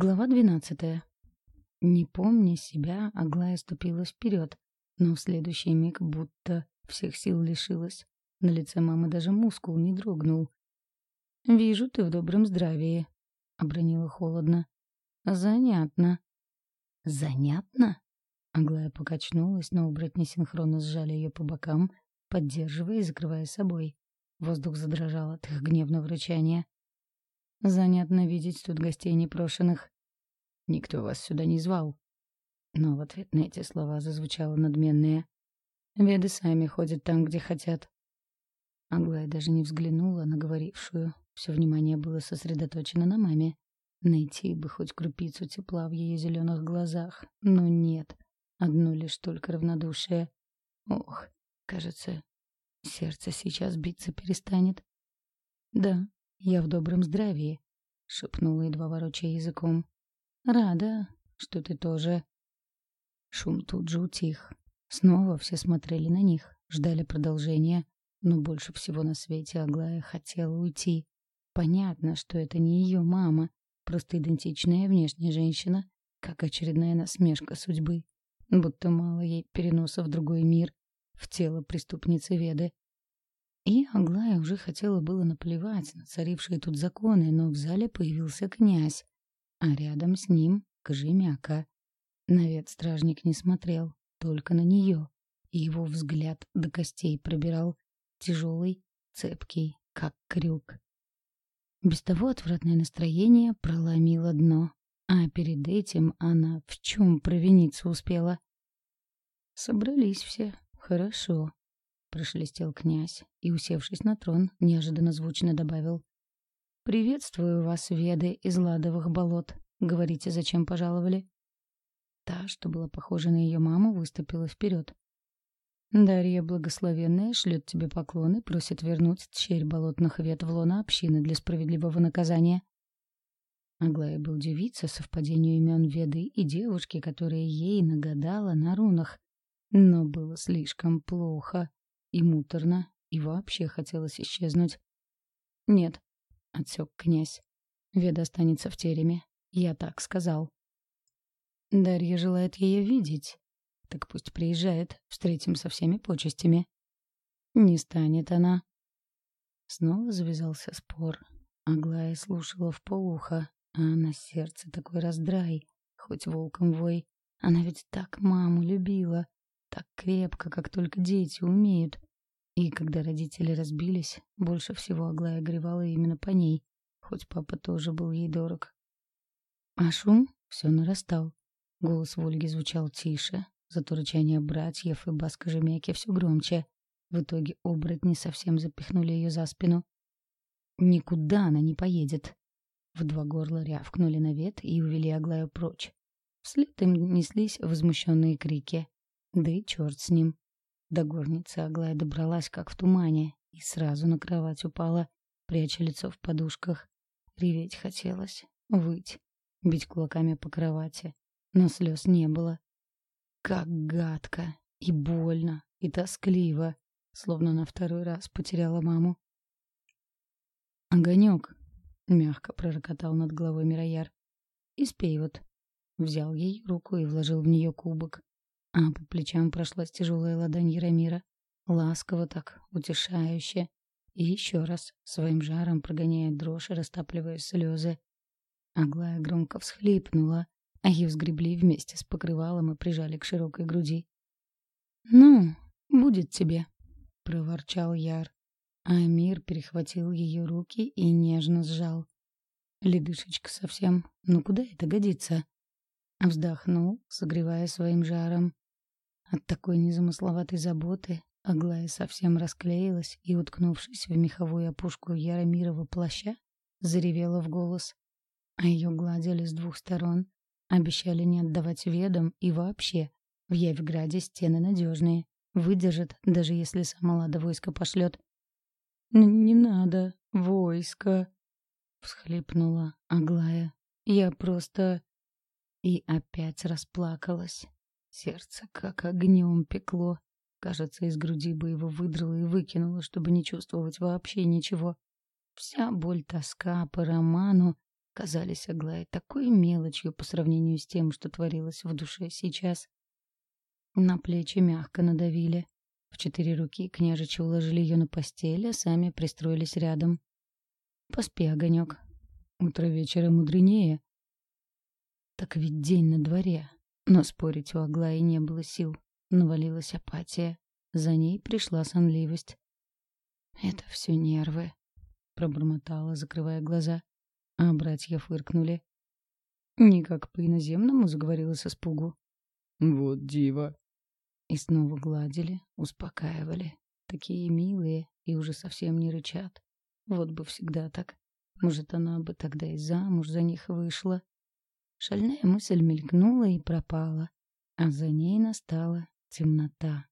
Глава двенадцатая. Не помня себя, Аглая ступила вперед, но в следующий миг будто всех сил лишилась. На лице мамы даже мускул не дрогнул. «Вижу, ты в добром здравии», — обронила холодно. «Занятно». «Занятно?» Аглая покачнулась, но оборотни синхронно сжали ее по бокам, поддерживая и закрывая собой. Воздух задрожал от их гневного рычания. Занятно видеть тут гостей непрошенных. Никто вас сюда не звал. Но в ответ на эти слова зазвучало надменное. Веды сами ходят там, где хотят. Аглая даже не взглянула на говорившую. Все внимание было сосредоточено на маме. Найти бы хоть крупицу тепла в ее зеленых глазах. Но нет. Одно лишь только равнодушие. Ох, кажется, сердце сейчас биться перестанет. Да, «Я в добром здравии», — шепнула, едва ворочая языком. «Рада, что ты тоже...» Шум тут же утих. Снова все смотрели на них, ждали продолжения, но больше всего на свете Аглая хотела уйти. Понятно, что это не ее мама, просто идентичная внешняя женщина, как очередная насмешка судьбы. Будто мало ей переноса в другой мир, в тело преступницы Веды. И Аглая уже хотела было наплевать на царившие тут законы, но в зале появился князь, а рядом с ним — Кожемяка. На вид стражник не смотрел, только на нее, и его взгляд до костей пробирал, тяжелый, цепкий, как крюк. Без того отвратное настроение проломило дно, а перед этим она в чем провиниться успела. Собрались все. Хорошо. — прошелестел князь и, усевшись на трон, неожиданно звучно добавил. «Приветствую вас, веды из ладовых болот. Говорите, зачем пожаловали?» Та, что была похожа на ее маму, выступила вперед. «Дарья Благословенная шлет тебе поклоны, просит вернуть тщерь болотных вет в лоно общины для справедливого наказания». Аглая бы удивиться совпадению имен Веды и девушки, которая ей нагадала на рунах. Но было слишком плохо и муторно, и вообще хотелось исчезнуть. «Нет», — отсек князь. «Веда останется в тереме. Я так сказал». «Дарья желает ее видеть. Так пусть приезжает, встретим со всеми почестями». «Не станет она». Снова завязался спор. Аглая слушала в полуха, а на сердце такой раздрай, хоть волком вой. Она ведь так маму любила. Так крепко, как только дети умеют. И когда родители разбились, больше всего Аглая горевала именно по ней, хоть папа тоже был ей дорог. А шум все нарастал. Голос Вольги звучал тише, зато рычание братьев и бас Кожемяки все громче. В итоге оборотни совсем запихнули ее за спину. «Никуда она не поедет!» В два горла рявкнули на вет и увели Аглаю прочь. Вслед им неслись возмущенные крики. Да и черт с ним. До горницы Аглая добралась, как в тумане, и сразу на кровать упала, пряча лицо в подушках. Реветь хотелось, выть, бить кулаками по кровати, но слез не было. Как гадко, и больно, и тоскливо, словно на второй раз потеряла маму. «Огонек!» — мягко пророкотал над головой Мирояр. «Испей вот». Взял ей руку и вложил в нее кубок а по плечам прошлась тяжелая ладонь Яромира. Ласково так, утешающе. И еще раз, своим жаром прогоняя дрожь и растапливая слезы. Аглая громко всхлипнула, а ее сгребли вместе с покрывалом и прижали к широкой груди. «Ну, будет тебе», — проворчал Яр. А Амир перехватил ее руки и нежно сжал. Ледышечка совсем, ну куда это годится? Вздохнул, согревая своим жаром. От такой незамысловатой заботы Аглая совсем расклеилась и, уткнувшись в меховую опушку Яромирова плаща, заревела в голос. А ее гладили с двух сторон, обещали не отдавать ведам и вообще. В Явграде стены надежные, выдержат, даже если сама Лада войско пошлет. «Не надо, войско!» — всхлипнула Аглая. «Я просто...» И опять расплакалась. Сердце как огнем пекло. Кажется, из груди бы его выдрало и выкинуло, чтобы не чувствовать вообще ничего. Вся боль, тоска по роману, казались Аглае такой мелочью по сравнению с тем, что творилось в душе сейчас. На плечи мягко надавили. В четыре руки княжичи уложили ее на постель, а сами пристроились рядом. «Поспи, огонек. Утро вечера мудренее». Так ведь день на дворе. Но спорить у Аглаи не было сил. Навалилась апатия. За ней пришла сонливость. «Это все нервы», — пробормотала, закрывая глаза. А братья фыркнули. «Никак по-иноземному», — заговорила со спугу. «Вот дива», и снова гладили, успокаивали. Такие милые и уже совсем не рычат. Вот бы всегда так. Может, она бы тогда и замуж за них вышла. Шальная мысль мелькнула и пропала, а за ней настала темнота.